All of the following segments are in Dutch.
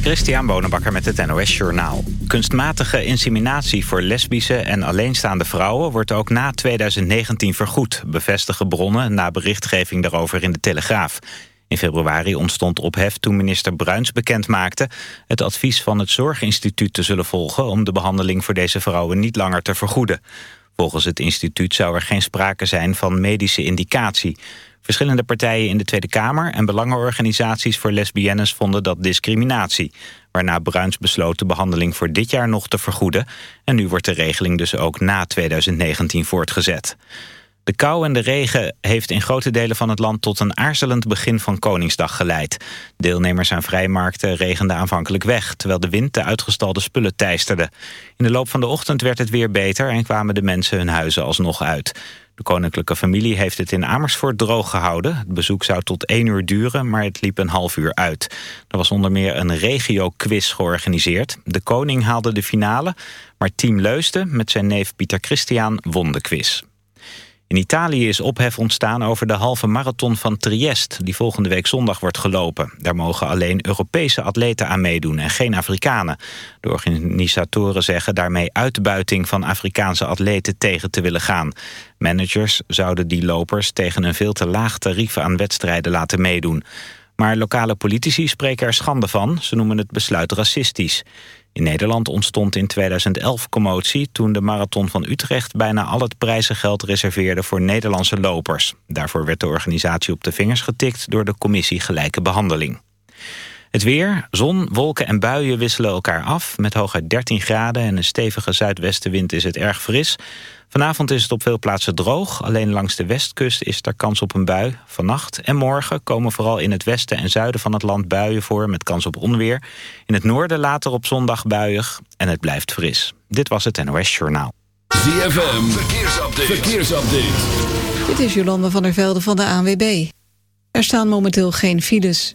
Christian Bonenbakker met het NOS Journaal. Kunstmatige inseminatie voor lesbische en alleenstaande vrouwen... wordt ook na 2019 vergoed, bevestigen bronnen... na berichtgeving daarover in de Telegraaf. In februari ontstond ophef toen minister Bruins bekendmaakte... het advies van het Zorginstituut te zullen volgen... om de behandeling voor deze vrouwen niet langer te vergoeden. Volgens het instituut zou er geen sprake zijn van medische indicatie... Verschillende partijen in de Tweede Kamer en belangenorganisaties voor lesbiennes vonden dat discriminatie. Waarna Bruins besloot de behandeling voor dit jaar nog te vergoeden. En nu wordt de regeling dus ook na 2019 voortgezet. De kou en de regen heeft in grote delen van het land tot een aarzelend begin van Koningsdag geleid. Deelnemers aan vrijmarkten regenden aanvankelijk weg, terwijl de wind de uitgestalde spullen teisterde. In de loop van de ochtend werd het weer beter en kwamen de mensen hun huizen alsnog uit. De koninklijke familie heeft het in Amersfoort droog gehouden. Het bezoek zou tot één uur duren, maar het liep een half uur uit. Er was onder meer een regio-quiz georganiseerd. De koning haalde de finale, maar Team Leusden met zijn neef Pieter Christian won de quiz. In Italië is ophef ontstaan over de halve marathon van Triest... die volgende week zondag wordt gelopen. Daar mogen alleen Europese atleten aan meedoen en geen Afrikanen. De organisatoren zeggen daarmee uitbuiting van Afrikaanse atleten tegen te willen gaan. Managers zouden die lopers tegen een veel te laag tarief aan wedstrijden laten meedoen. Maar lokale politici spreken er schande van. Ze noemen het besluit racistisch. In Nederland ontstond in 2011 commotie toen de Marathon van Utrecht bijna al het prijzengeld reserveerde voor Nederlandse lopers. Daarvoor werd de organisatie op de vingers getikt door de commissie Gelijke Behandeling. Het weer, zon, wolken en buien wisselen elkaar af. Met hooguit 13 graden en een stevige zuidwestenwind is het erg fris. Vanavond is het op veel plaatsen droog. Alleen langs de westkust is er kans op een bui. Vannacht en morgen komen vooral in het westen en zuiden van het land buien voor... met kans op onweer. In het noorden later op zondag buiig en het blijft fris. Dit was het NOS Journaal. ZFM, verkeersupdate. verkeersupdate. Dit is Jolanda van der Velde van de ANWB. Er staan momenteel geen files.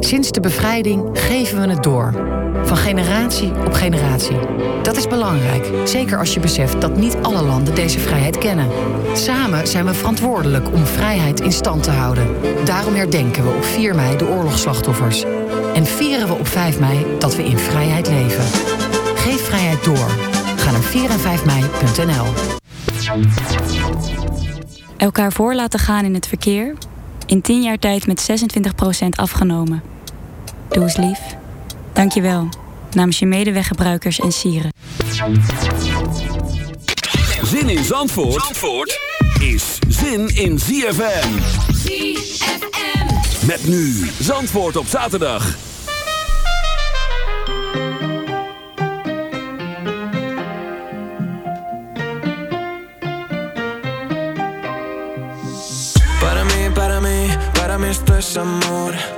Sinds de bevrijding geven we het door. Van generatie op generatie. Dat is belangrijk, zeker als je beseft dat niet alle landen deze vrijheid kennen. Samen zijn we verantwoordelijk om vrijheid in stand te houden. Daarom herdenken we op 4 mei de oorlogsslachtoffers. En vieren we op 5 mei dat we in vrijheid leven. Geef vrijheid door. Ga naar 4 en 5 mei.nl. Elkaar voor laten gaan in het verkeer. In 10 jaar tijd met 26% afgenomen. Doe eens lief. Dankjewel. Namens je medeweggebruikers en sieren. Zin in Zandvoort, is zin in ZFM. ZFM. Met nu Zandvoort op zaterdag. Para mí, para mí, amor.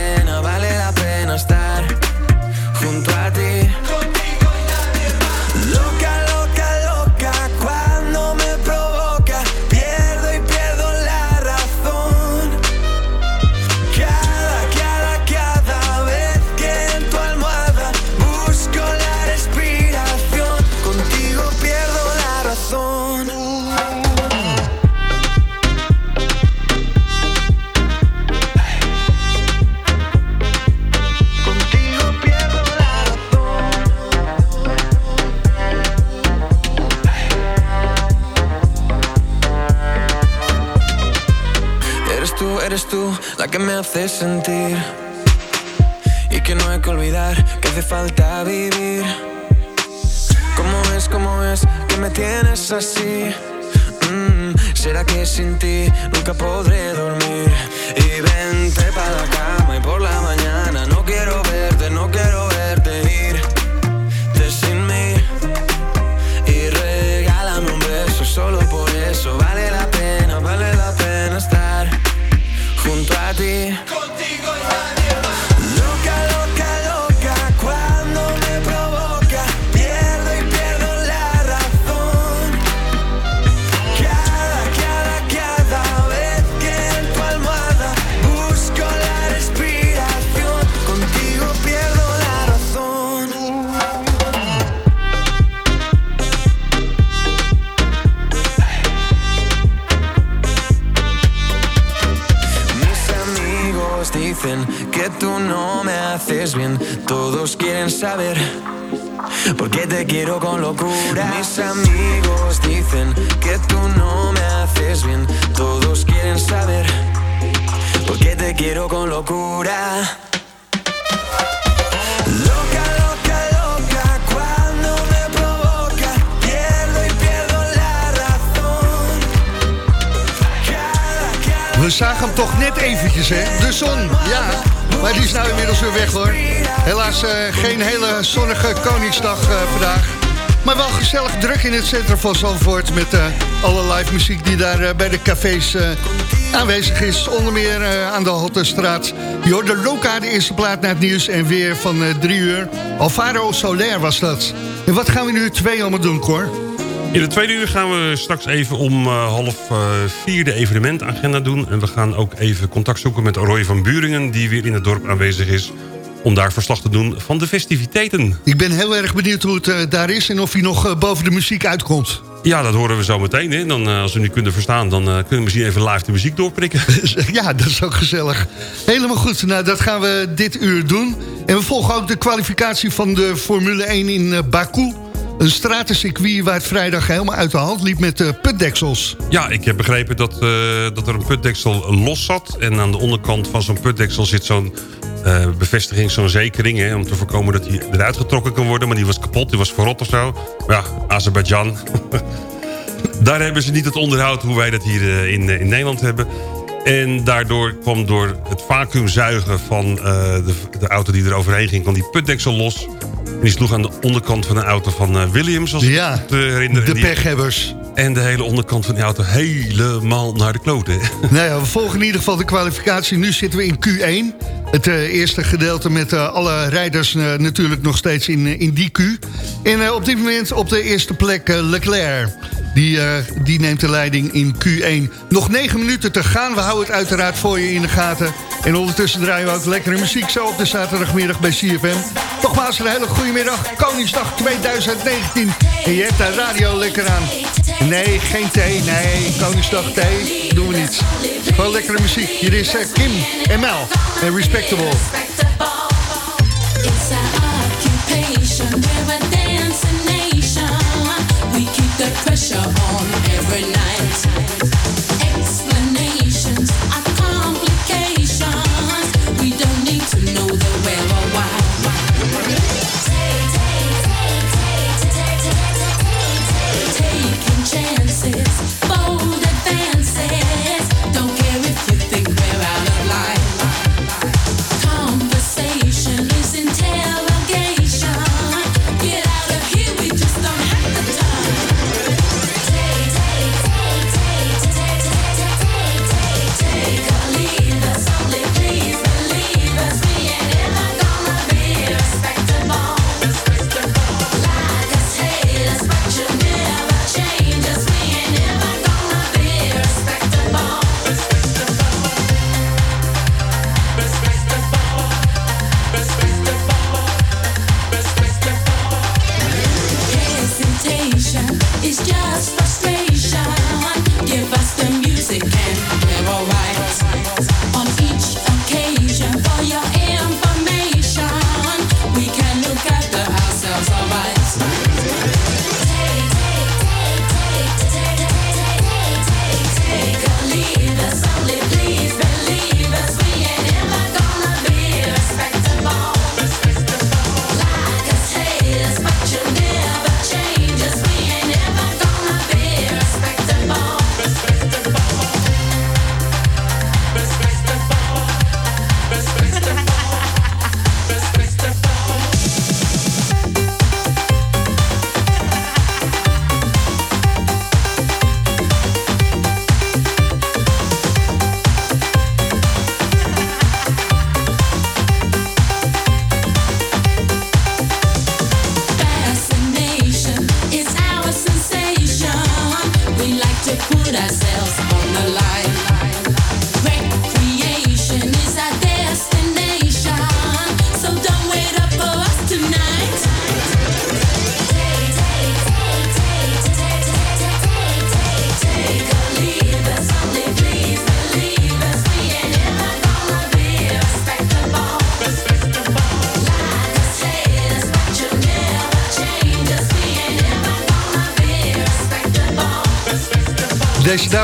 We zagen hem toch net eventjes, hè? De zon, ja. Maar die is nou inmiddels weer weg, hoor. Helaas uh, geen hele zonnige Koningsdag uh, vandaag. Maar wel gezellig druk in het centrum van Zandvoort... met uh, alle live muziek die daar bij de cafés aanwezig is. Onder meer aan de Hottenstraat. Je hoort de Loka, de eerste plaat naar het nieuws... en weer van drie uur. Alvaro Soler was dat. En wat gaan we nu twee allemaal doen, Cor? In de tweede uur gaan we straks even om uh, half vier de evenementagenda doen. En we gaan ook even contact zoeken met Roy van Buringen... die weer in het dorp aanwezig is om daar verslag te doen van de festiviteiten. Ik ben heel erg benieuwd hoe het daar is... en of hij nog boven de muziek uitkomt. Ja, dat horen we zo meteen. Hè. Dan, als we nu kunnen verstaan, dan kunnen we misschien even live de muziek doorprikken. ja, dat is ook gezellig. Helemaal goed. Nou, dat gaan we dit uur doen. En we volgen ook de kwalificatie van de Formule 1 in Baku... Een stratencircuit waar het vrijdag helemaal uit de hand liep met uh, putdeksels. Ja, ik heb begrepen dat, uh, dat er een putdeksel los zat. En aan de onderkant van zo'n putdeksel zit zo'n uh, bevestiging, zo'n zekering. Hè, om te voorkomen dat hij eruit getrokken kan worden. Maar die was kapot, die was verrot of zo. Maar ja, Azerbeidzjan. Daar hebben ze niet het onderhoud hoe wij dat hier in, in Nederland hebben. En daardoor kwam door het vacuümzuigen van de, de auto die er overheen ging... kwam die putdeksel los... En die sloeg aan de onderkant van een auto van uh, Williams, als ja, ik me herinner. de pechhebbers. En de hele onderkant van die auto helemaal naar de kloten. Nou ja, we volgen in ieder geval de kwalificatie. Nu zitten we in Q1. Het uh, eerste gedeelte met uh, alle rijders uh, natuurlijk nog steeds in, in die Q. En op dit moment op de eerste plek Leclerc. Die, die neemt de leiding in Q1. Nog negen minuten te gaan. We houden het uiteraard voor je in de gaten. En ondertussen draaien we ook lekkere muziek zo op de zaterdagmiddag bij CFM. Nogmaals een hele goede middag. Koningsdag 2019. En je hebt daar radio lekker aan. Nee, geen thee. Nee, Koningsdag thee doen we niet. Gewoon lekkere muziek. Hier is uh, Kim en Mel. En Respectable. Pressure on every night.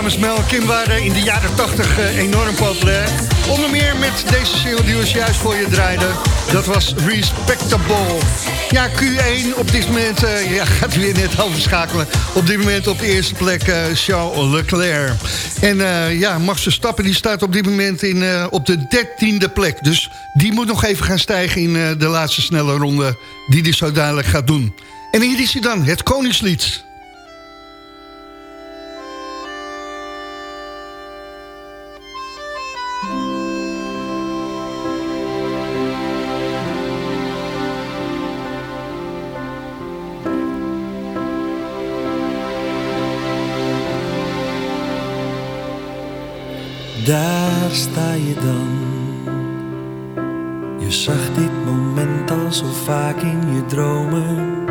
Dames Mel Kim waren in de jaren 80 eh, enorm populair. Onder meer met deze single die we juist voor je draaiden. Dat was Respectable. Ja, Q1 op dit moment eh, ja, gaat weer net overschakelen. Op dit moment op de eerste plek eh, Charles Leclerc. En eh, ja, Max Verstappen die staat op dit moment in, op de dertiende plek. Dus die moet nog even gaan stijgen in de laatste snelle ronde... die hij zo dadelijk gaat doen. En hier is hij dan, het Koningslied. Daar sta je dan. Je zag dit moment al zo vaak in je dromen.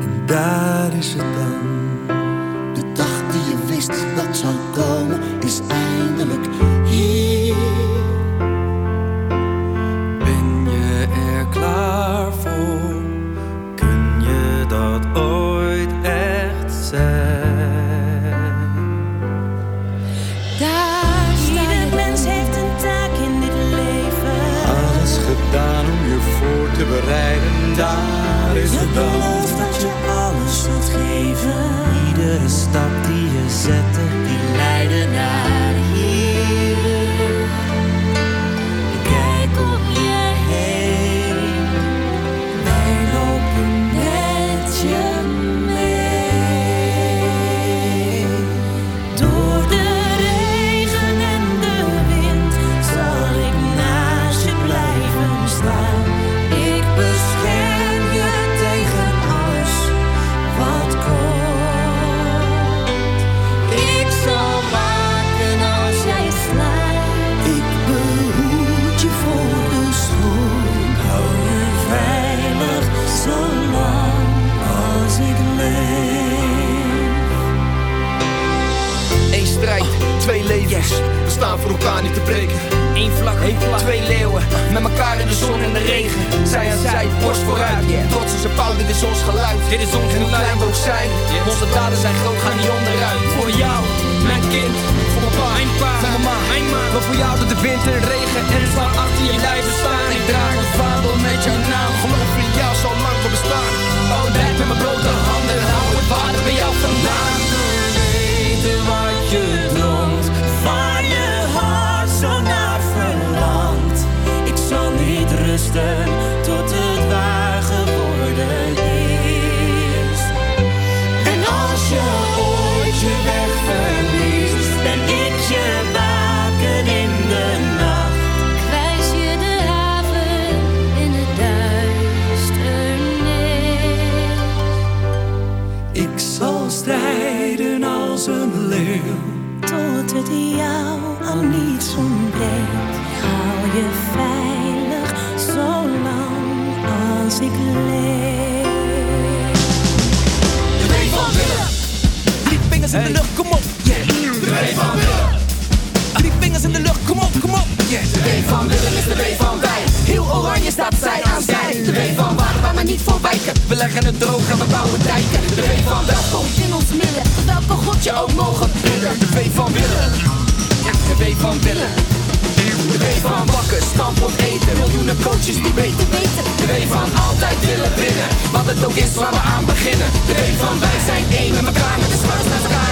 En daar is het dan. De dag die je wist dat zou komen is eindelijk voor elkaar niet te breken. Eén vlak, twee leeuwen. Met elkaar in de zon en de regen. Zij aan zij, borst vooruit. Trots is een pauw, dit is ons geluid. Dit is ons en hoe klein we ook zijn. Onze daden zijn groot, gaan niet onderuit. Voor jou, mijn kind. Voor mijn pa, mijn pa, mijn mama, mijn ma. Maar voor jou door de wind en regen. En de lucht, kom op. Yeah. De van Willem. Drie vingers in de lucht, kom op, kom op. De W van Willem is de W van wij. Heel oranje staat zij aan zij. De W van waar, waar maar niet voor wijken. We leggen het droog en we bouwen dijken. De W van welkom in ons midden. Welke God je ook mogen bidden. De W van Willem. Ja, de W van Willem. De W van bakken, stampot eten. Miljoenen coaches die beter weten. De W van altijd willen winnen. Wat het ook is waar we aan beginnen. De W van wij zijn één met elkaar. Met de naar elkaar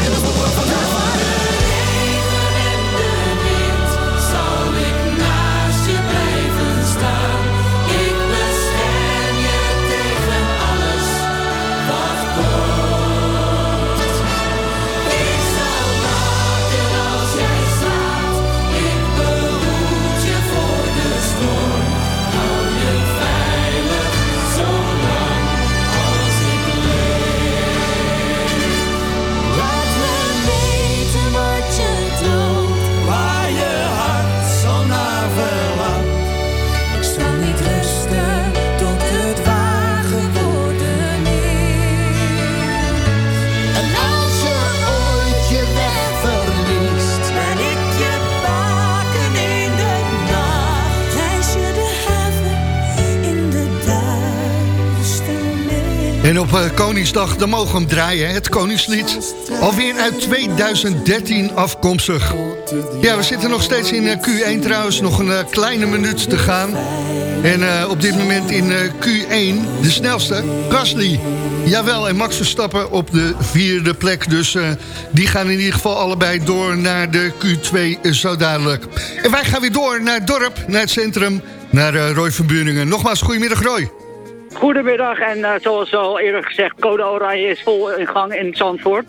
op uh, Koningsdag, dan mogen we hem draaien, het Koningslied. Alweer uit 2013 afkomstig. Ja, we zitten nog steeds in uh, Q1 trouwens, nog een uh, kleine minuut te gaan. En op dit moment in Q1, de snelste, Gasly. Jawel, en Max Verstappen op de vierde plek. Dus die gaan in ieder geval allebei door naar de Q2 zo dadelijk. En wij gaan weer door naar het dorp, naar het centrum, naar Roy van Buringen. Nogmaals, goedemiddag Roy. Goedemiddag en uh, zoals al eerder gezegd, code oranje is vol in gang in Zandvoort.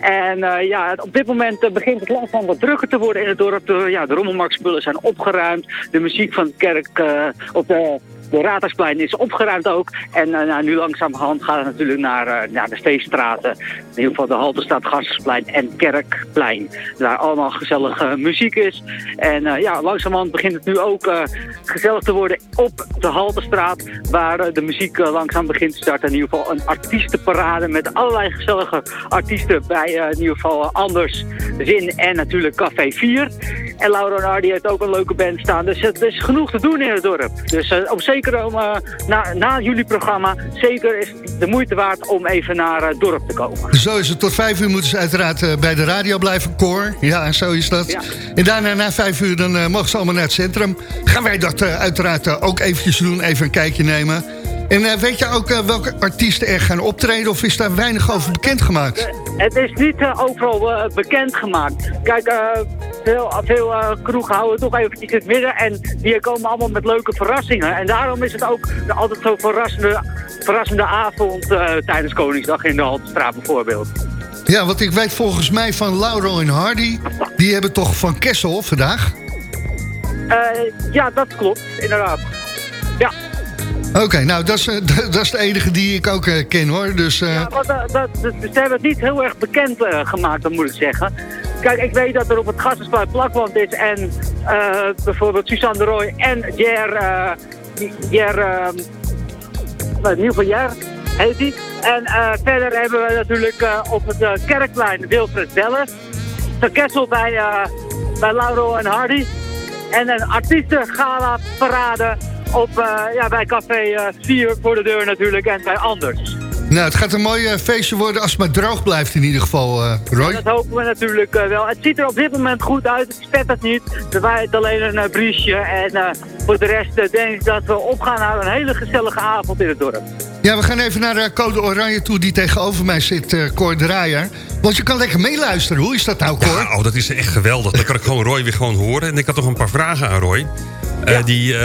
En uh, ja, op dit moment uh, begint het langzaam wat drukker te worden in het dorp. De, ja, de rommelmarktspullen zijn opgeruimd. De muziek van de kerk op de de Raadhuisplein is opgeruimd ook. En uh, nou, nu langzamerhand gaat het natuurlijk naar, uh, naar de feeststraten. In ieder geval de Haltestraat, Gastensplein en Kerkplein. Waar allemaal gezellige muziek is. En uh, ja, langzamerhand begint het nu ook gezellig te worden op de Haltestraat. Waar de muziek langzaam begint te starten. In ieder geval een artiestenparade met allerlei gezellige artiesten. Bij in ieder geval Anders, Zin en natuurlijk Café 4. En Laura Nardi heeft ook een leuke band staan. Dus het is genoeg te doen in het dorp. Dus op zeker om, uh, na, na jullie programma, zeker is de moeite waard om even naar het uh, dorp te komen. Zo is het. Tot vijf uur moeten ze uiteraard bij de radio blijven, koor. Ja, zo is dat. Ja. En daarna na vijf uur dan mogen ze allemaal naar het centrum. Gaan wij dat uiteraard ook eventjes doen, even een kijkje nemen. En weet je ook welke artiesten er gaan optreden of is daar weinig over bekendgemaakt? Het is niet uh, overal bekendgemaakt. Kijk, veel, veel kroegen houden toch eventjes in het midden en die komen allemaal met leuke verrassingen. En daarom is het ook altijd zo'n verrassende, verrassende avond tijdens Koningsdag in de Haltestraat bijvoorbeeld. Ja, wat ik weet volgens mij van Lauro en Hardy, die hebben toch van Kessel vandaag? ja, dat klopt, inderdaad. Ja. Oké, nou, dat is, dat is de enige die ik ook uh, ken, hoor. Dus, uh... Ja, dat, dat, ze hebben het niet heel erg bekend gemaakt, dan moet ik zeggen. Kijk, ik weet dat er op het Gassensplein plakband is en bijvoorbeeld Suzanne de Roy en Jer... Jer ieder geval Jer heet hij. En verder hebben we natuurlijk op het Kerkplein Wilfred Bellen. De Kessel bij, bij Lauro en Hardy. En een artiestengala parade op, uh, ja, bij Café 4 uh, voor de deur natuurlijk en bij Anders. Nou, het gaat een mooi uh, feestje worden als het maar droog blijft in ieder geval, uh, Roy. Ja, dat hopen we natuurlijk uh, wel. Het ziet er op dit moment goed uit. Het spet het niet. Er waait alleen een briesje. En voor de rest denk ik dat we opgaan naar een hele gezellige avond in het dorp. Ja, we gaan even naar Code Oranje toe die tegenover mij zit, uh, Cor Draaier. Want je kan lekker meeluisteren. Hoe is dat nou, Cor? Ja, oh, dat is echt geweldig. Dan kan ik gewoon Roy weer gewoon horen. En ik had toch een paar vragen aan Roy. Ja. die...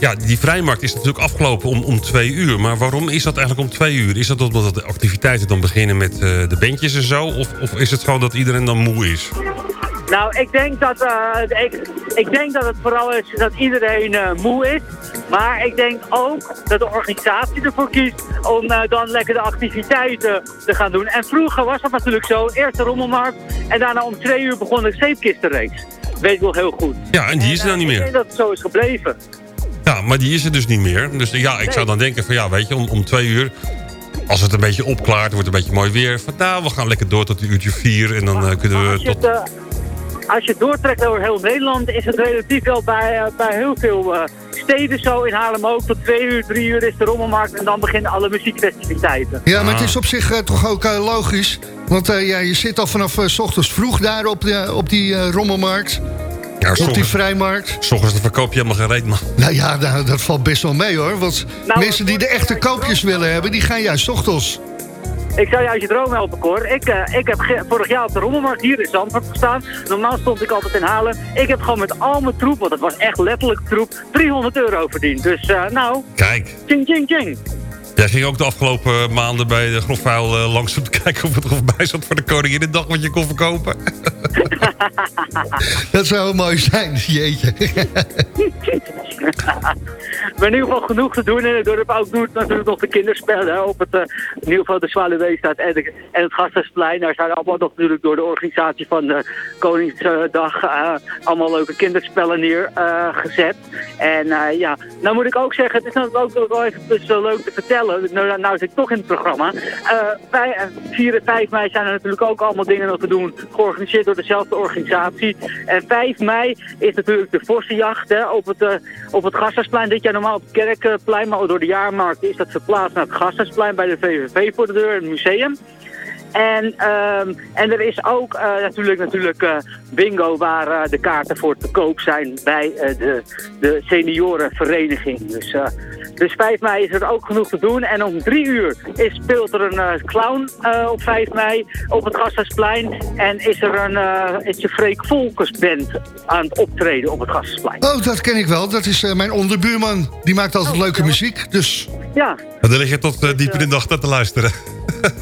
Ja, die vrijmarkt is natuurlijk afgelopen om, om twee uur. Maar waarom is dat eigenlijk om twee uur? Is dat omdat de activiteiten dan beginnen met uh, de bandjes en zo? Of, of is het gewoon dat iedereen dan moe is? Nou, ik denk dat, uh, ik, ik denk dat het vooral is dat iedereen uh, moe is. Maar ik denk ook dat de organisatie ervoor kiest om uh, dan lekker de activiteiten te gaan doen. En vroeger was dat natuurlijk zo. Eerst de rommelmarkt en daarna om twee uur begon de zeepkistenrace. Weet ik nog heel goed. Ja, en die is er dan niet meer. Ik denk dat het zo is gebleven. Ja, maar die is er dus niet meer. Dus ja, ik zou dan denken van ja, weet je, om, om twee uur... Als het een beetje opklaart, wordt het een beetje mooi weer. Van nou, we gaan lekker door tot een uurtje vier. En dan uh, kunnen we tot... Het, uh, als je doortrekt over heel Nederland, is het relatief wel bij, uh, bij heel veel steden zo. In Haarlem ook. Tot twee uur, drie uur is de rommelmarkt. En dan beginnen alle muziekfestiviteiten. Ja, maar het is op zich toch ook logisch. Want ja, je zit al vanaf s ochtends vroeg daar op, de, op die rommelmarkt. Ja, op die vrijmarkt. Soms verkoop je helemaal geen reet, man. Nou ja, nou, dat valt best wel mee, hoor. Want nou, mensen die de echte koopjes willen hebben, die gaan juist ochtends. Ik zou je uit je droom helpen, Cor. Ik, uh, ik heb vorig jaar op de Rommelmarkt hier in Zandvoort gestaan. Normaal stond ik altijd in Halen. Ik heb gewoon met al mijn troep, want het was echt letterlijk troep, 300 euro verdiend. Dus uh, nou... Kijk. Ching, ching, ching. Jij ging ook de afgelopen maanden bij de grofvuil uh, langs om te kijken of het er nog bij zat voor de Koninginnedag wat je kon verkopen. dat zou mooi zijn, jeetje. maar in ieder geval genoeg te doen in het dorp. Ook natuurlijk nog de kinderspellen op het, uh, in ieder geval de Zwaluweestraat en, en het Gasthuisplein. Daar zijn allemaal nog natuurlijk door de organisatie van de Koningsdag uh, allemaal leuke kinderspellen neergezet. en ja, nou moet ik ook zeggen, het is natuurlijk ook wel even dus, leuk te vertellen nou, nou zit ik toch in het programma. Uh, 4 en 5 mei zijn er natuurlijk ook allemaal dingen nog te doen, georganiseerd door dezelfde organisatie. En 5 mei is natuurlijk de Vossenjacht hè, op het, uh, op het Gasthuisplein dit jaar. ja, normaal op het Kerkplein, maar door de jaarmarkt is dat verplaatst naar het Gasthuisplein bij de VVV voor de deur, het museum. En, ehm, en er is ook eh, natuurlijk, natuurlijk eh, bingo waar de kaarten voor te koop zijn bij de, de seniorenvereniging. Dus, dus 5 mei is er ook genoeg te doen. En om 3 uur is, speelt er een clown op 5 mei op het Gasthuisplein. En is er een, is de Freek Volkersband aan het optreden op het Gasthuisplein. Oh, dat ken ik wel. Dat is mijn onderbuurman. Die maakt altijd Oh, leuke muziek. Dus Ja, En dan lig je tot uh, diep in de nacht naar te luisteren.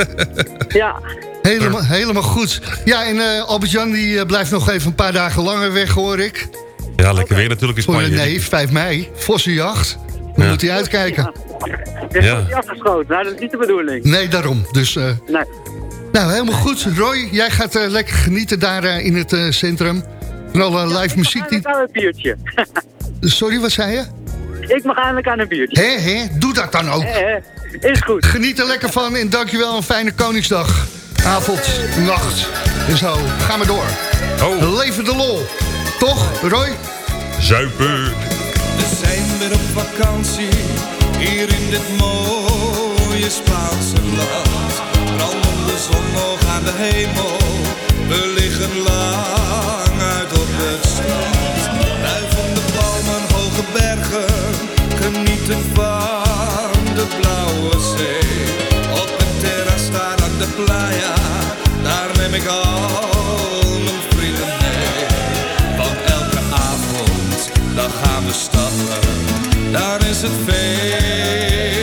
ja. helemaal, helemaal goed. Ja, en eh, Albert-Jan die eh, blijft nog even een paar dagen langer weg, hoor ik. Ja, lekker weer natuurlijk in Voor, Spanje. nee, 5 mei. Vossenjacht. Dan Ja. moet hij uitkijken. Dus Ja. is hij afgeschoten. Nou, dat is niet de bedoeling. Nee, daarom. Dus, eh, Nee. nou, helemaal goed. Roy, jij gaat eh, lekker genieten daar eh, in het centrum. Van alle live muziek. Die... Ik mag aan een biertje. Sorry, wat zei je? Ik mag eindelijk aan een biertje. Hé, hé, doe dat dan ook. Eh, eh, is goed. Geniet er lekker van en dankjewel. Een fijne Koningsdag. Avond, nacht en zo. Ga maar door. Oh. Leven de lol. Toch, Roy? Zuipen. We zijn weer op vakantie, hier in dit mooie Spaanse land. Brandende zon nog aan de hemel, we liggen lang uit op het strand. Wuivende palmen, hoge bergen, genieten van de blauwe zee. Op het terras staan aan de playa, daar neem ik al dan gaan we stappen, daar is het feest.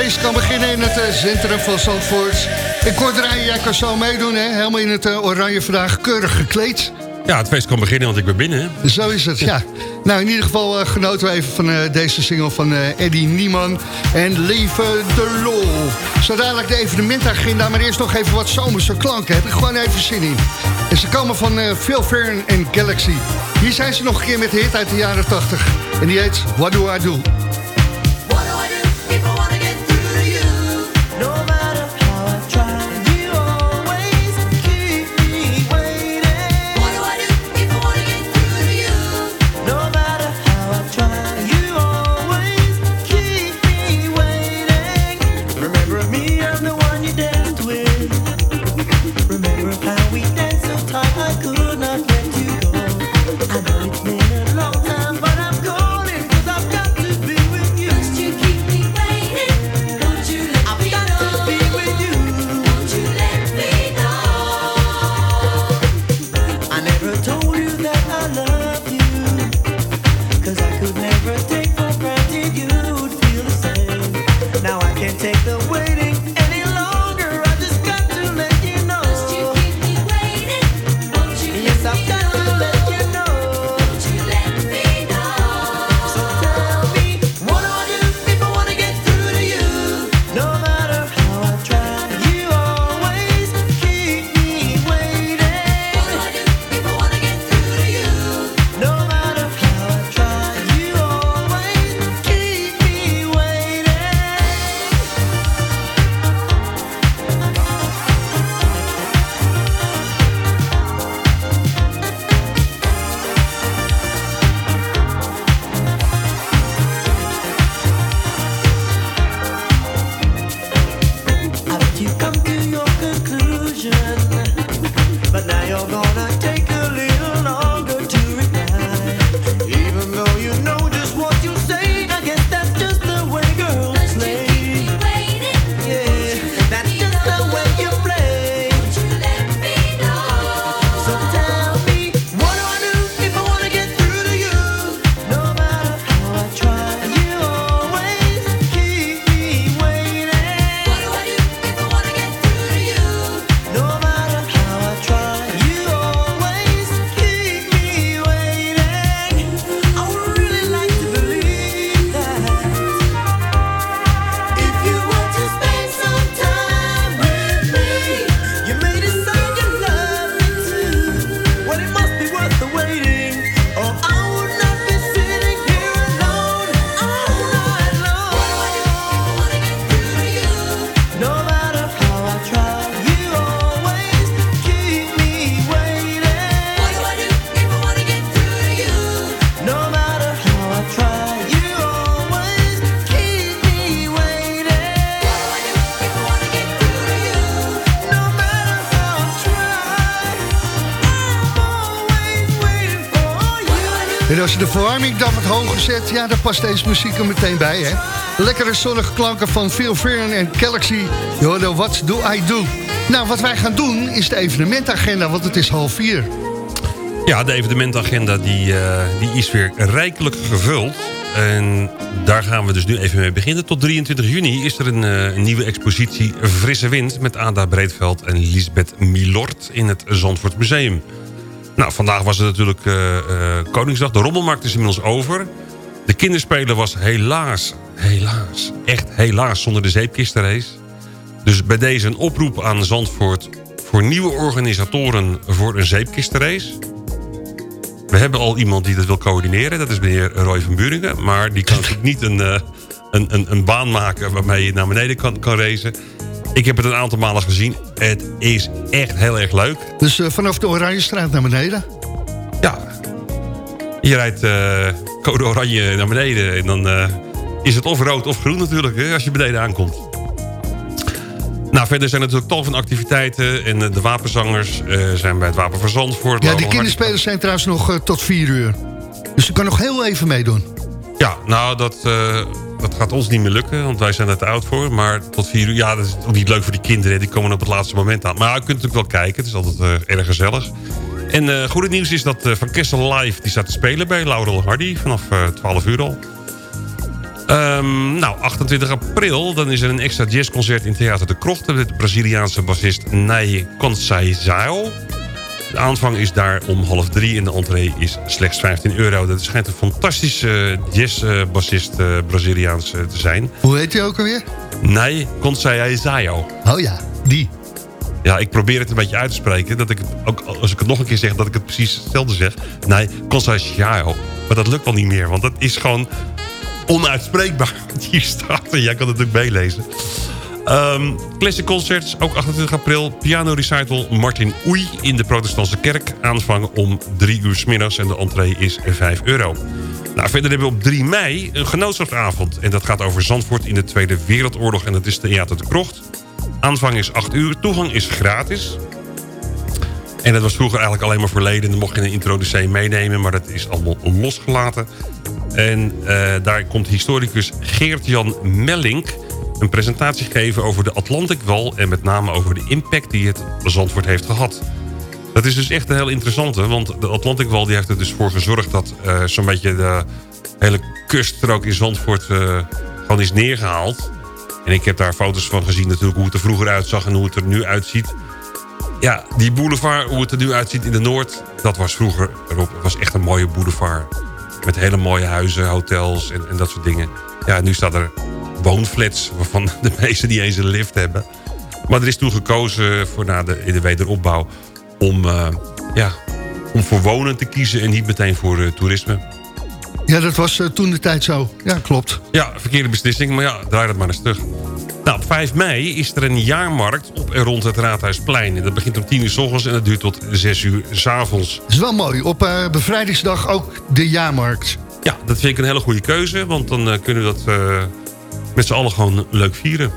Feest kan beginnen in het eh, centrum van Zandvoort. Ik hoor draaien, jij kan zo meedoen, hè? Helemaal in het eh, oranje vandaag, keurig gekleed. Ja, het feest kan beginnen, want ik ben binnen. Hè? Zo is het, ja. Nou, in ieder geval eh, genoten we even van deze single van eh, Eddie Nieman. En Leven de Lol. Zo dadelijk de evenementagenda, maar eerst nog even wat zomerse klanken. Heb ik gewoon even zin in. En ze komen van Phil Fern en Galaxy. Hier zijn ze nog een keer met de hit uit de jaren 80. En die heet What Do I Do? Verwarming dan wat hoger zet, ja, dan past deze muziek er meteen bij, hè. Lekkere zonnige klanken van Phil Fern en Galaxy. Yo, what do I do? Nou, wat wij gaan doen is de evenementagenda, want het is half vier. Ja, de evenementagenda die, eh, die is weer rijkelijk gevuld. En daar gaan we dus nu even mee beginnen. Tot 23 juni is er een, eh, een nieuwe expositie Frisse Wind... met Ada Breedveld en Lisbeth Milort in het Zandvoort Museum. Nou, vandaag was het natuurlijk uh, Koningsdag. De rommelmarkt is inmiddels over. De kinderspelen was helaas, helaas, echt helaas zonder de zeepkistenrace. Dus bij deze een oproep aan Zandvoort... voor nieuwe organisatoren voor een zeepkistenrace... We hebben al iemand die dat wil coördineren. Dat is meneer Roy van Buringen. Maar die kan natuurlijk niet een, uh, een, een, een, baan maken waarmee je naar beneden kan, kan racen. Ik heb het een aantal malen gezien. Het is echt heel erg leuk. Dus uh, vanaf de Oranjestraat naar beneden? Ja. Je rijdt uh, code oranje naar beneden. En dan is het of rood of groen natuurlijk. Hè, als je beneden aankomt. Nou, verder zijn er natuurlijk tal van activiteiten. En de wapenzangers zijn bij het Wapen voor Zandvoort. Ja, die kinderspelers zijn trouwens nog tot vier uur. Dus je kan nog heel even meedoen. Ja, nou, dat, dat gaat ons niet meer lukken. Want wij zijn er te oud voor. Maar tot vier uur, ja, dat is niet leuk voor die kinderen. Die komen op het laatste moment aan. Maar je kunt natuurlijk wel kijken. Het is altijd erg gezellig. En goede nieuws is dat Van Kessel Live... die staat te spelen bij Laurel Hardy. Vanaf 12 uur al. Um, nou, 28 april dan is er een extra jazzconcert in Theater de Krocht... met de Braziliaanse bassist Nai Conceição. De aanvang is daar om half drie en de entree is slechts 15 euro. Dat schijnt een fantastische jazzbassist uh, Braziliaans te zijn. Hoe heet hij ook alweer? Nai Conceição. Oh ja, die. Ja, ik probeer het een beetje uit te spreken. Dat ik het, ook als ik het nog een keer zeg, dat ik het precies hetzelfde zeg. Nee, Conceição. Maar dat lukt wel niet meer, want dat is gewoon onuitspreekbaar wat hier staat. En jij kan het natuurlijk meelezen. Um, classic Concerts, ook 28 april. Piano Recital Martin Oei in de protestantse kerk. Aanvang om 3 uur s middags en de entree is 5 euro. Nou, verder hebben we op 3 mei een genootschapsavond. En dat gaat over Zandvoort in de Tweede Wereldoorlog. En dat is Theater de Krocht. Aanvang is 8 uur. Toegang is gratis. En dat was vroeger eigenlijk alleen maar voor leden. Dan mocht je een introducee meenemen, maar dat is allemaal losgelaten. En uh, daar komt historicus Geert-Jan Mellink een presentatie geven over de Atlantikwal... en met name over de impact die het Zandvoort heeft gehad. Dat is dus echt een heel interessante, want de Atlantikwal die heeft er dus voor gezorgd... dat uh, zo'n beetje de hele kuststrook in Zandvoort uh, gewoon is neergehaald. En ik heb daar foto's van gezien natuurlijk hoe het er vroeger uitzag... en hoe het er nu uitziet. Ja, die boulevard, hoe het er nu uitziet in de Noord... dat was vroeger erop, was echt een mooie boulevard. Met hele mooie huizen, hotels en, en dat soort dingen. Ja, nu staat er woonflats, waarvan de meesten niet eens een lift hebben. Maar er is toen gekozen voor na de, de wederopbouw... om, uh, ja, om voor wonen te kiezen en niet meteen voor uh, toerisme. Ja, dat was uh, toen de tijd zo. Ja, klopt. Ja, verkeerde beslissing, maar ja, draai dat maar eens terug. Nou, op 5 mei is er een jaarmarkt op en rond het Raadhuisplein. Dat begint om 10 uur s ochtends en dat duurt tot 6 uur s avonds. Dat is wel mooi. Op bevrijdingsdag ook de jaarmarkt. Ja, dat vind ik een hele goede keuze. Want dan kunnen we dat met z'n allen gewoon leuk vieren.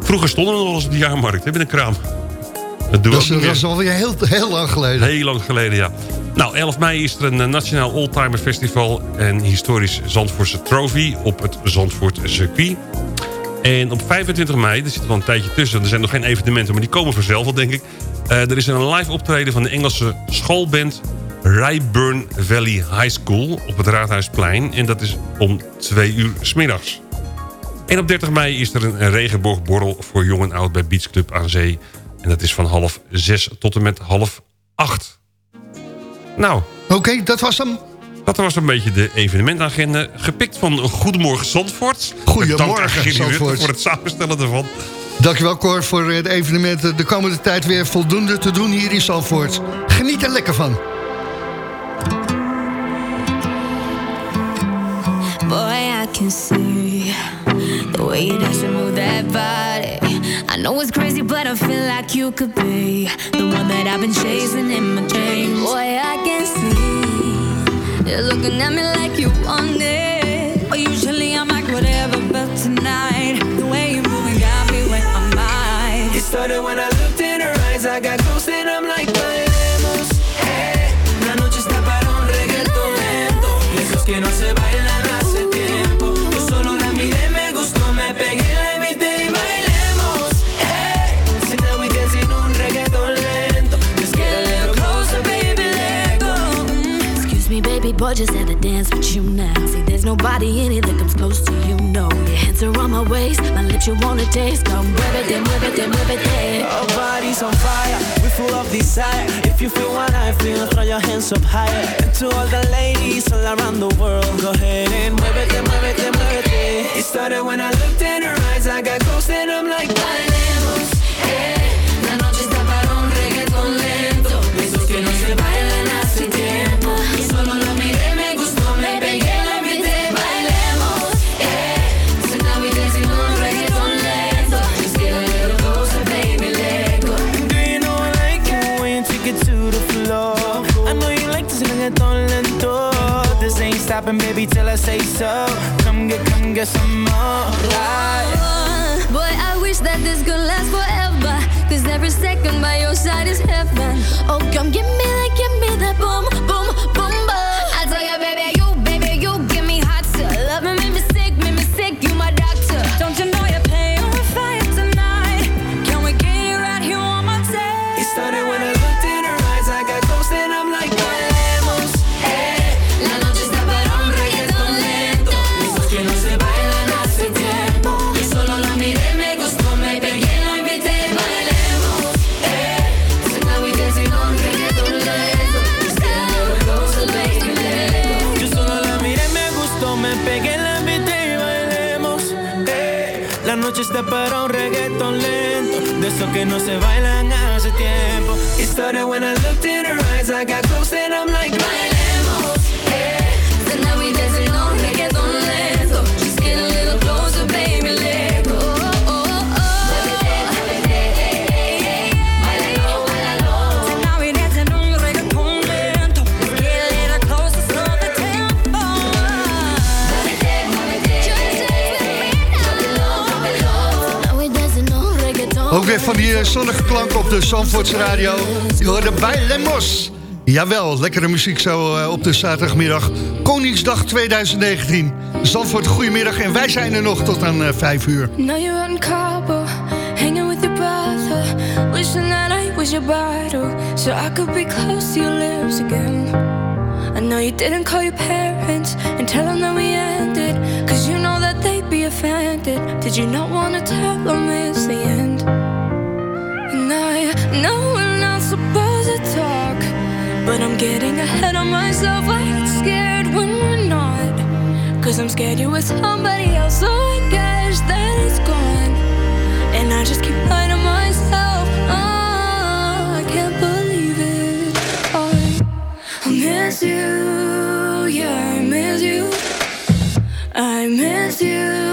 Vroeger stonden we nog eens op de jaarmarkt hè, met een kraam. Dat, doen dat, we dat is alweer heel, heel lang geleden. Heel lang geleden, ja. Nou, 11 mei is er een Nationaal Oldtimer Festival... en historisch Zandvoortse Trophy op het Zandvoort circuit. En op 25 mei, er zit wel een tijdje tussen... er zijn nog geen evenementen, maar die komen vanzelf wel, denk ik. Uh, er is een live optreden van de Engelse schoolband... Ryburn Valley High School op het Raadhuisplein. En dat is om twee uur smiddags. En op 30 mei is er een regenboogborrel voor jong en oud bij Beach Club aan Zee. En dat is van half zes tot en met half acht. Nou. Oké, okay, dat was hem. Dat was een beetje de evenementagenda. Gepikt van Goedemorgen Zandvoort. Goedemorgen Zandvoort. voor het samenstellen ervan. Dankjewel Cor voor de evenementen. De komende tijd weer voldoende te doen hier in Zandvoort. Geniet er lekker van. I can see the way you dance move that body. I know it's crazy, but I feel like you could be the one that I've been chasing in my dreams. Boy, I can see you're looking at me like you want it. But usually I'm like whatever, but tonight the way you're moving got me where I'm at. It started when I looked in her eyes. I got close and I'm like, bailemos. Noche está para un reggaeton lento. que no se me, just had to dance with you now. See, there's nobody in it that comes close to you, no. Your hands are on my waist, my lips you wanna taste. Come muévete, muévete, muévete. Our bodies on fire, we're full of desire. If you feel what I feel, throw your hands up higher. And to all the ladies all around the world, go ahead and muévete, muévete, muévete. It move it. It started when I looked in her eyes, I got close and I'm like, bailemos, baby, till I say so. Come get, come get some de que no se bailan hace tiempo. It started van die eh, zonnige klanken op de Zandvoortse radio. Je hoorde bij Lemos. Jawel, lekkere muziek zo eh, op de zaterdagmiddag. Koningsdag 2019. Zandvoort, goedemiddag. En wij zijn er nog tot aan eh, 5 uur. Now you're in Cabo, hanging with your brother. Wishing that I was your bottle, so I could be close to your lips again. I know you didn't call your parents and tell them that we ended, cause you know that they'd be offended. Did you not want to tell them it's the end? Know we're not supposed to talk, but I'm getting ahead of myself. I get scared when we're not. Cause I'm scared you're with somebody else, so I guess that it's gone. And I just keep lying to myself. Oh, I can't believe it. I miss you, yeah, I miss you. I miss you,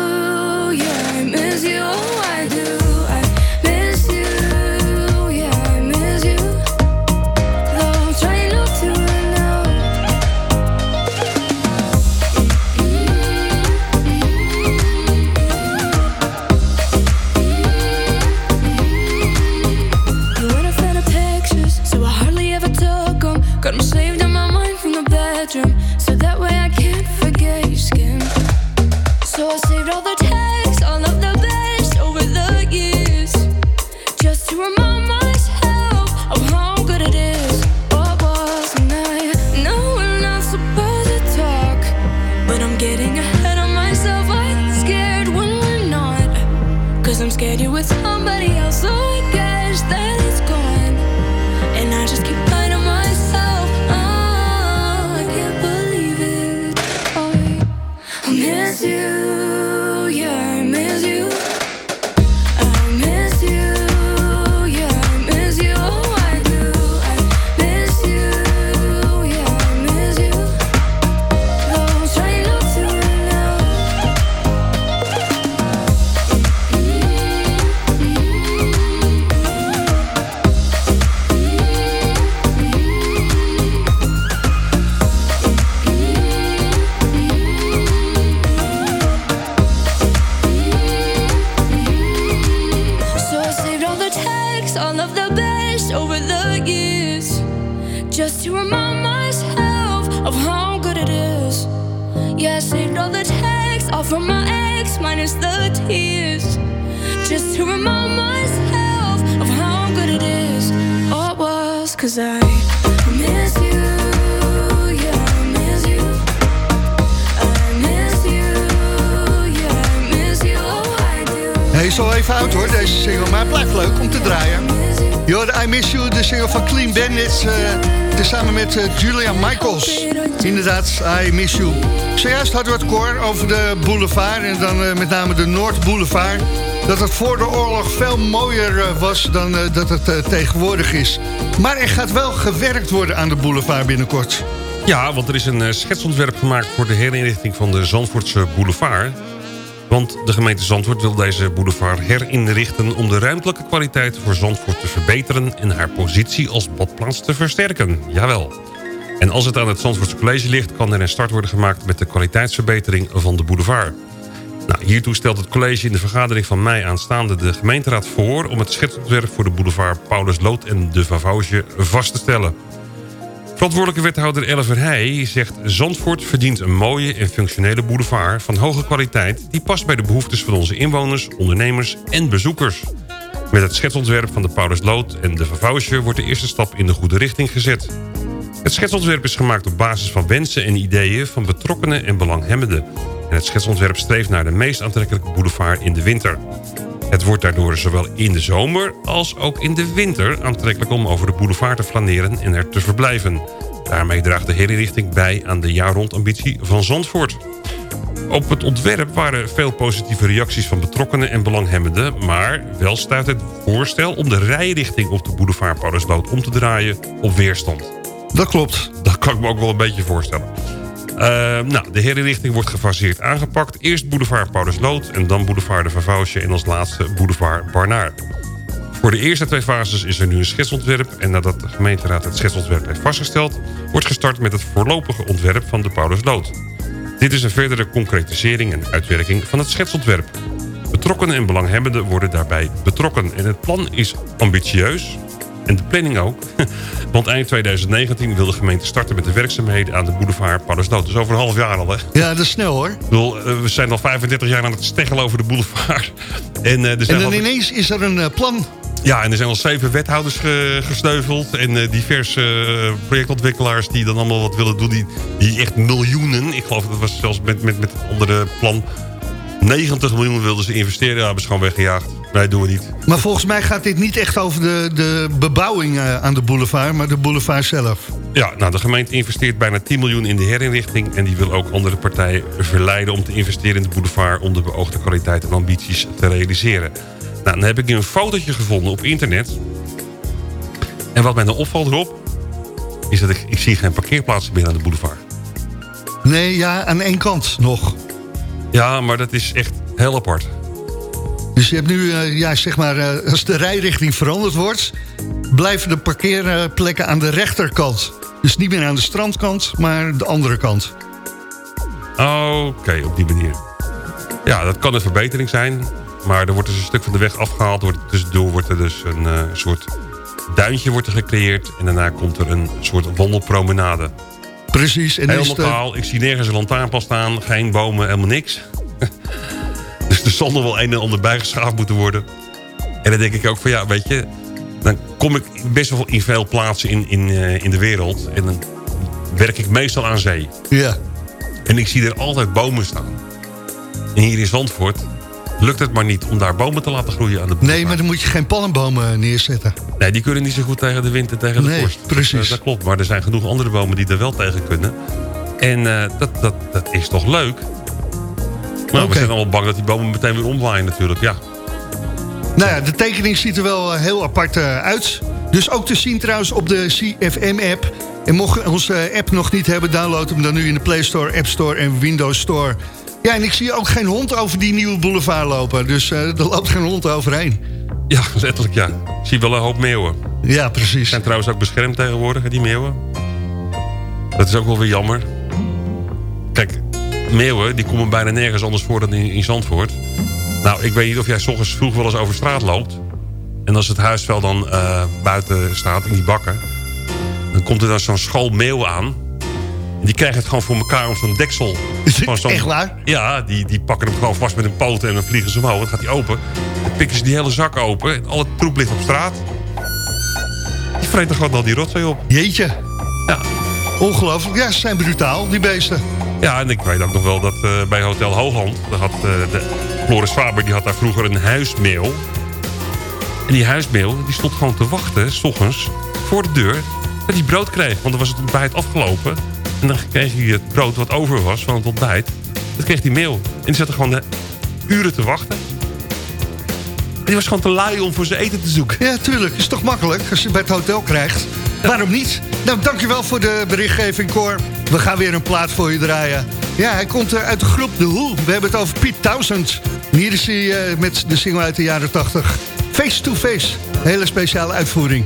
met uh, Julia Michaels. Inderdaad, I Miss You. Zojuist hadden we het koor over de boulevard en dan uh, met name de Noordboulevard. Dat het voor de oorlog veel mooier was dan dat het tegenwoordig is. Maar er gaat wel gewerkt worden aan de boulevard binnenkort. Ja, want er is een schetsontwerp gemaakt voor de herinrichting van de Zandvoortse boulevard... Want de gemeente Zandvoort wil deze boulevard herinrichten... om de ruimtelijke kwaliteit voor Zandvoort te verbeteren... en haar positie als badplaats te versterken. Jawel. En als het aan het Zandvoortse College ligt... kan er een start worden gemaakt met de kwaliteitsverbetering van de boulevard. Nou, hiertoe stelt het college in de vergadering van mei aanstaande de gemeenteraad voor... om het schetsontwerp voor de boulevard Paulus Lood en de Vavauge vast te stellen... Verantwoordelijke wethouder Elle Verheij zegt... Zandvoort verdient een mooie en functionele boulevard van hoge kwaliteit... die past bij de behoeftes van onze inwoners, ondernemers en bezoekers. Met het schetsontwerp van de Paulus Lood en de Vavauche... wordt de eerste stap in de goede richting gezet. Het schetsontwerp is gemaakt op basis van wensen en ideeën... van betrokkenen en belanghebbenden. En het schetsontwerp streeft naar de meest aantrekkelijke boulevard in de winter. Het wordt daardoor zowel in de zomer als ook in de winter aantrekkelijk om over de boulevard te flaneren en er te verblijven. Daarmee draagt de herinrichting bij aan de jaarrondambitie van Zandvoort. Op het ontwerp waren veel positieve reacties van betrokkenen en belanghebbenden... maar wel stuit het voorstel om de rijrichting op de boulevard Paulusloot om te draaien op weerstand. Dat klopt. Dat kan ik me ook wel een beetje voorstellen. Uh, nou, de herinrichting wordt gefaseerd aangepakt. Eerst boulevard Paulusloot en dan boulevard de Vavauche... en als laatste boulevard Barnaar. Voor de eerste twee fases is er nu een schetsontwerp... en nadat de gemeenteraad het schetsontwerp heeft vastgesteld... wordt gestart met het voorlopige ontwerp van de Paulusloot. Dit is een verdere concretisering en uitwerking van het schetsontwerp. Betrokkenen en belanghebbenden worden daarbij betrokken... en het plan is ambitieus, en de planning ook. Want eind 2019 wil de gemeente starten met de werkzaamheden aan de boulevard Paulus-Noot. Dus over een half jaar al, hè? Ja, dat is snel, hoor. Ik bedoel, eh, we zijn al 35 jaar aan het steggelen over de boulevard. En, uh, er zijn en dan ineens is er een uh, plan. Ja, en er zijn al zeven wethouders ge gesneuveld. En diverse projectontwikkelaars die dan allemaal wat willen doen. Die, die echt miljoenen, ik geloof dat was zelfs met, met, met het andere plan... 90 miljoen wilden ze investeren. Ja, hebben ze gewoon weggejaagd. Nee, doen we niet. Maar volgens mij gaat dit niet echt over de, de bebouwing uh, aan de boulevard... maar de boulevard zelf. Ja, nou, de gemeente investeert bijna 10 miljoen in de herinrichting... en die wil ook andere partijen verleiden om te investeren in de boulevard... om de beoogde kwaliteit en ambities te realiseren. Nou, dan heb ik een fotootje gevonden op internet. En wat mij dan opvalt erop... is dat ik, ik zie geen parkeerplaatsen meer aan de boulevard. Nee, ja, aan één kant nog. Ja, maar dat is echt heel apart. Dus je hebt nu, uh, ja, zeg maar, uh, als de rijrichting veranderd wordt... blijven de parkeerplekken aan de rechterkant. Dus niet meer aan de strandkant, maar de andere kant. Oké, op die manier. Ja, dat kan een verbetering zijn. Maar er wordt dus een stuk van de weg afgehaald. Wordt, tussendoor wordt er dus een uh, soort duintje wordt er gecreëerd. En daarna komt er een soort wandelpromenade. Precies. En Heel lokaal. Ik zie nergens een lantaarnpaal staan. Geen bomen, helemaal niks. dus er zal nog wel een en ander bijgeschaafd moeten worden. En dan denk ik ook van ja, weet je... dan kom ik best wel in veel plaatsen in, in, uh, in de wereld. En dan werk ik meestal aan zee. Ja. En ik zie er altijd bomen staan. En hier in Zandvoort lukt het maar niet om daar bomen te laten groeien aan de boulevard. Nee, maar dan moet je geen palmbomen neerzetten. Nee, die kunnen niet zo goed tegen de wind en tegen de nee, vorst. precies. dat klopt, maar er zijn genoeg andere bomen die er wel tegen kunnen. En uh, dat, dat, dat is toch leuk? Maar okay. we zijn allemaal bang dat die bomen meteen weer omwaaien natuurlijk, ja. Nou ja, de tekening ziet er wel heel apart uit. Dus ook te zien trouwens op de CFM-app. En mocht je onze app nog niet hebben, download hem dan nu in de Play Store, App Store en Windows Store. Ja, en ik zie ook geen hond over die nieuwe boulevard lopen. Dus uh, er loopt geen hond overheen. Ja, letterlijk ja. Ik zie wel een hoop meeuwen. Ja, precies. Zijn trouwens ook beschermd tegenwoordig, die meeuwen. Dat is ook wel weer jammer. Kijk, meeuwen die komen bijna nergens anders voor dan in, in Zandvoort. Nou, ik weet niet of jij s ochtends vroeg wel eens over straat loopt. En als het huisvel dan uh, buiten staat in die bakken... dan komt er dan zo'n school meeuwen aan. Die krijgen het gewoon voor elkaar om zo'n deksel... van zo'n- echt waar? Ja, die, die pakken hem gewoon vast met een poot en dan vliegen ze omhoog. Dan gaat hij open. Dan pikken ze die hele zak open. En alle troep ligt op straat. Die vreten gewoon al die rotzooi op. Jeetje. Ja. Ongelooflijk. Ja, ze zijn brutaal, die beesten. Ja, en ik weet ook nog wel dat eh, bij Hotel Hoogland... Daar had, eh, de, Floris Faber die had daar vroeger een huismail. En die huismail die stond gewoon te wachten, s ochtends, voor de deur... dat hij brood kreeg, want dan was het ontbijt afgelopen. En dan kreeg hij het brood wat over was van het ontbijt. Dat kreeg die mail. En die zat er gewoon de uren te wachten. En die was gewoon te lui om voor zijn eten te zoeken. Ja, tuurlijk. Is toch makkelijk als je het bij het hotel krijgt. Waarom niet? Nou, dankjewel voor de berichtgeving, Cor. We gaan weer een plaat voor je draaien. Ja, hij komt eh, uit de groep The Who. We hebben het over Pete Townsend. En Hier is hij eh, met de single uit de jaren 80. Face to Face. Hele speciale uitvoering.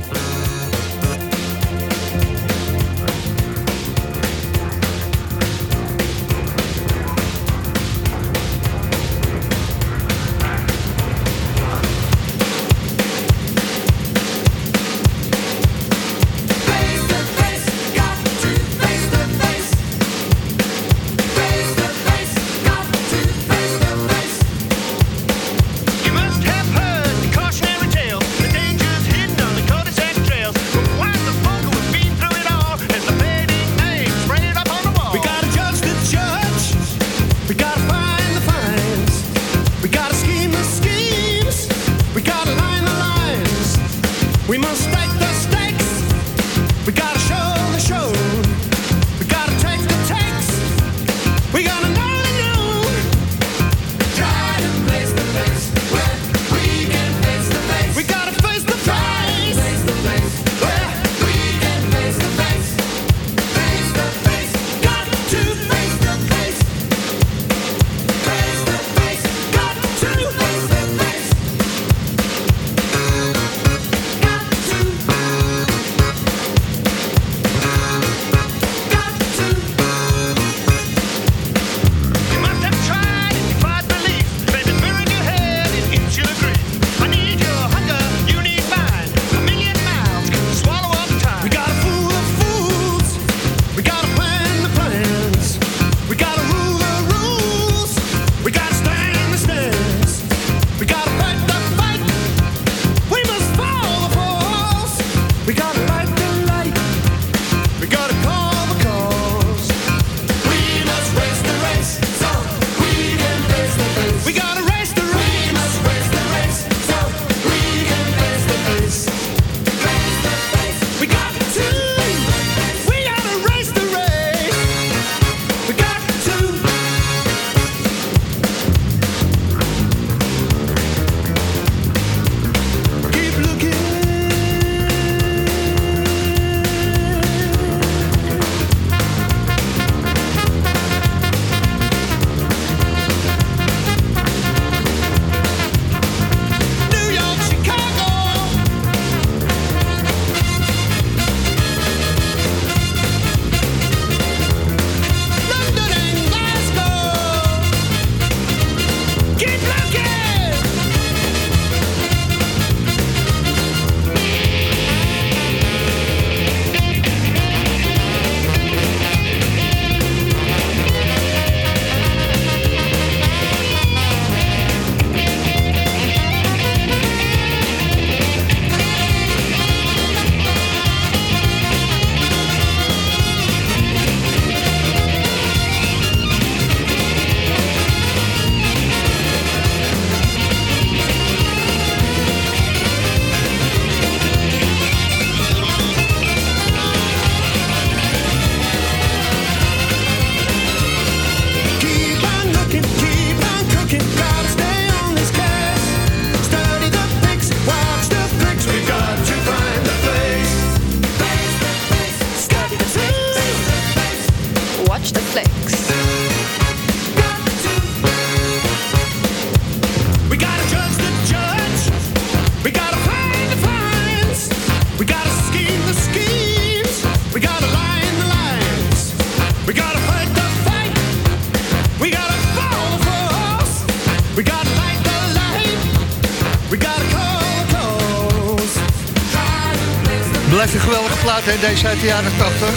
Hè, deze uit de jaren 80.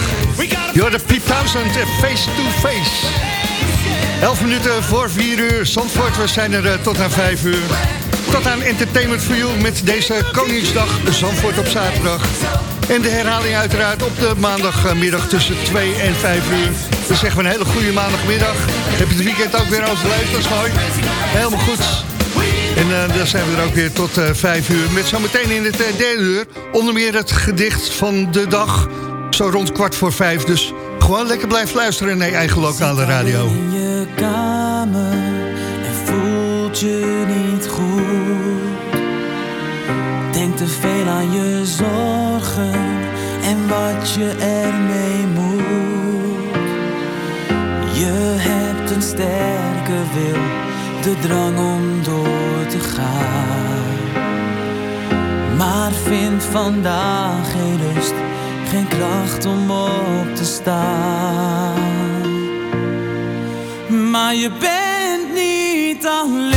You're the P-1000 Face to Face. 11 minuten voor 4 uur. Zandvoort, we zijn er uh, tot aan 5 uur. Tot aan Entertainment for You met deze Koningsdag Zandvoort op zaterdag. En de herhaling uiteraard op de maandagmiddag tussen 2 en 5 uur. We zeggen een hele goede maandagmiddag. Heb je het weekend ook weer overleefd, dat is mooi. Helemaal goed. En uh, dan zijn we er ook weer tot uh, vijf uur. Met zometeen in het uh, derde uur onder meer het gedicht van de dag. Zo rond kwart voor vijf. Dus gewoon lekker blijven luisteren naar je eigen lokale radio. in je kamer en voelt je niet goed. Denk te veel aan je zorgen en wat je ermee moet. Je hebt een sterke wil de drang om door te gaan. Maar vind vandaag geen rust, geen kracht om op te staan. Maar je bent niet alleen,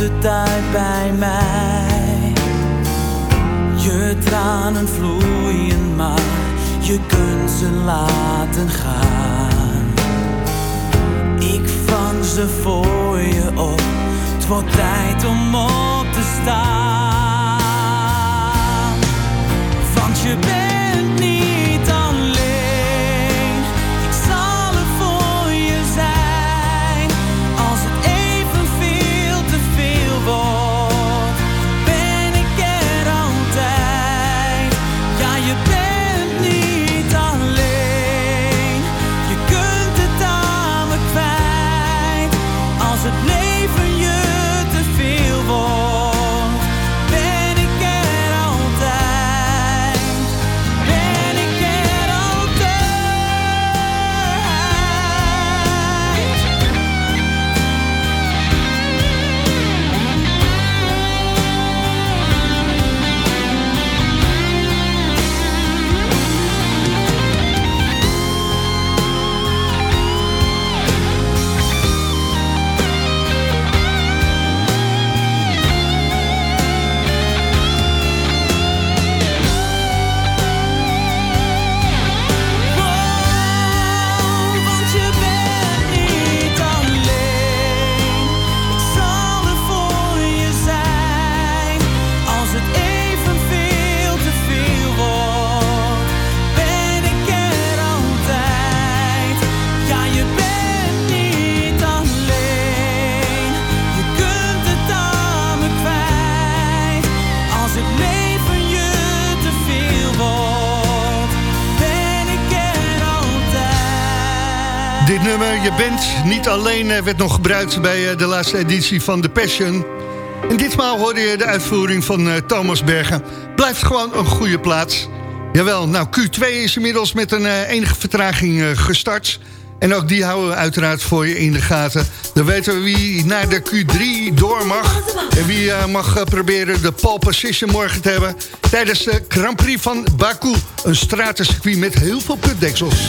het uit bij mij. Je tranen vloeien, maar je kunt ze laten gaan. Ik vang ze voor je op, het wordt tijd om op te staan. Want je bent alleen, eh, werd nog gebruikt bij eh, de laatste editie van The Passion. En ditmaal hoorde je de uitvoering van eh, Thomas Bergen. Blijft gewoon een goede plaats. Jawel, nou Q2 is inmiddels met een enige vertraging gestart. En ook die houden we uiteraard voor je in de gaten. Dan weten we wie naar de Q3 door mag. En wie mag proberen de pole position morgen te hebben... tijdens de Grand Prix van Baku. Een stratencircuit met heel veel putdeksels.